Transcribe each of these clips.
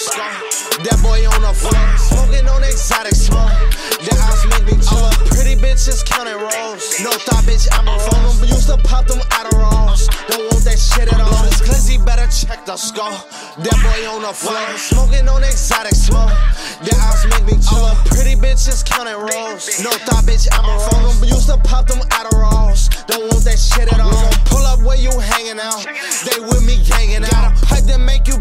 slump. That boy on the floor, smoking on exotic smoke. That eyes make me jump. Pretty bitches counting rolls. No thought, bitch, I'm a phone. Them. Used to pop them Adderalls. Don't want that shit at all. This glizzy better check the skull. That boy on the floor, smoking on exotic smoke. That eyes make me jump. Pretty bitches counting rolls. No thought, bitch, I'm a phone. Them. Used to pop them Adderalls. Don't want that shit at all. Pull up where you hanging out. They with me hanging out. Got a pipe make you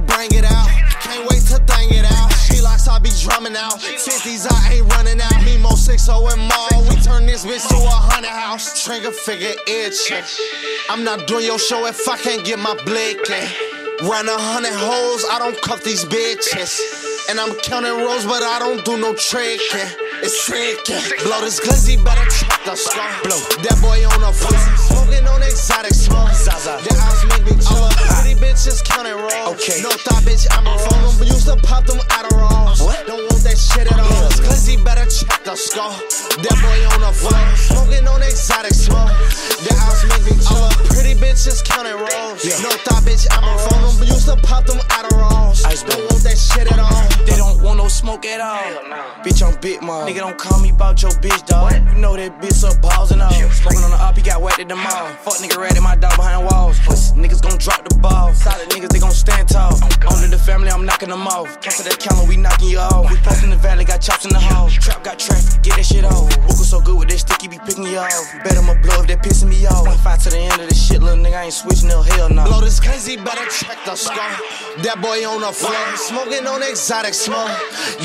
be drumming out. 50s, I ain't running out. Me, Mo 60 and Mall. We turn this bitch to a hundred house. Trigger figure itch. I'm not doing your show if I can't get my blinking. Run a hundred holes, I don't cuff these bitches. And I'm counting rolls, but I don't do no tricking. It's tricky. Blow this glizzy, better check the scar. Blow. That boy on the floor. Smoking on exotic smoke. Zaza. That house make me chill. Pretty bitches counting rolls. Okay. No thought, bitch, I'm a phone. Used to pop them check the scar. That boy on the floor. Smoking on exotic smoke. That house make me chill. Pretty bitches counting rolls. Yeah. No thought, bitch, I'm a phone them. Used to pop them Adderalls. Ice Don't Bear. want that shit at all. They don't want no smoke at all. Nah. Bitch, I'm big mom. Nigga, don't call me about your bitch, dog. You know that bitch up balls and all. Smoking on the up, he got whacked at the mall. Fuck nigga rat at my dog behind walls. Pussy niggas gon' drop the ball. Solid niggas, they gon' stand tall. Family, I'm knocking them off. Cancel that counter, we knocking you off. We post in the valley, got chops in the hall. Trap got traffic, get that shit off. Booker so good with that stick, he be picking you off. Bet blow if that pissing me off. 25 to the end of this nigga, I ain't switching, no hell no. Blow this crazy, better check the scar. That boy on the floor, smoking on exotic smoke.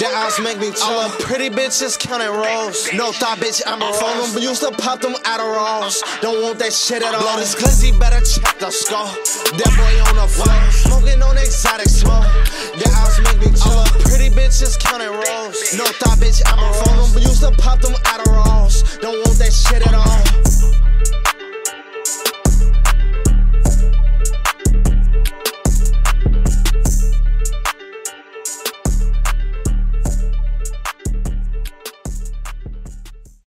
That house make me chill. All pretty bitches counting rolls. No thought, bitch, I'm a phone them. Used to pop them Adderalls. Don't want that shit at all. Blow this glizzy, better check the scar. That boy on the floor, smoking on exotic smoke. That house make me chill. All pretty bitches counting rolls. No thought, bitch, I'm a phone them. Used to pop them Adderalls. Don't want that shit at all.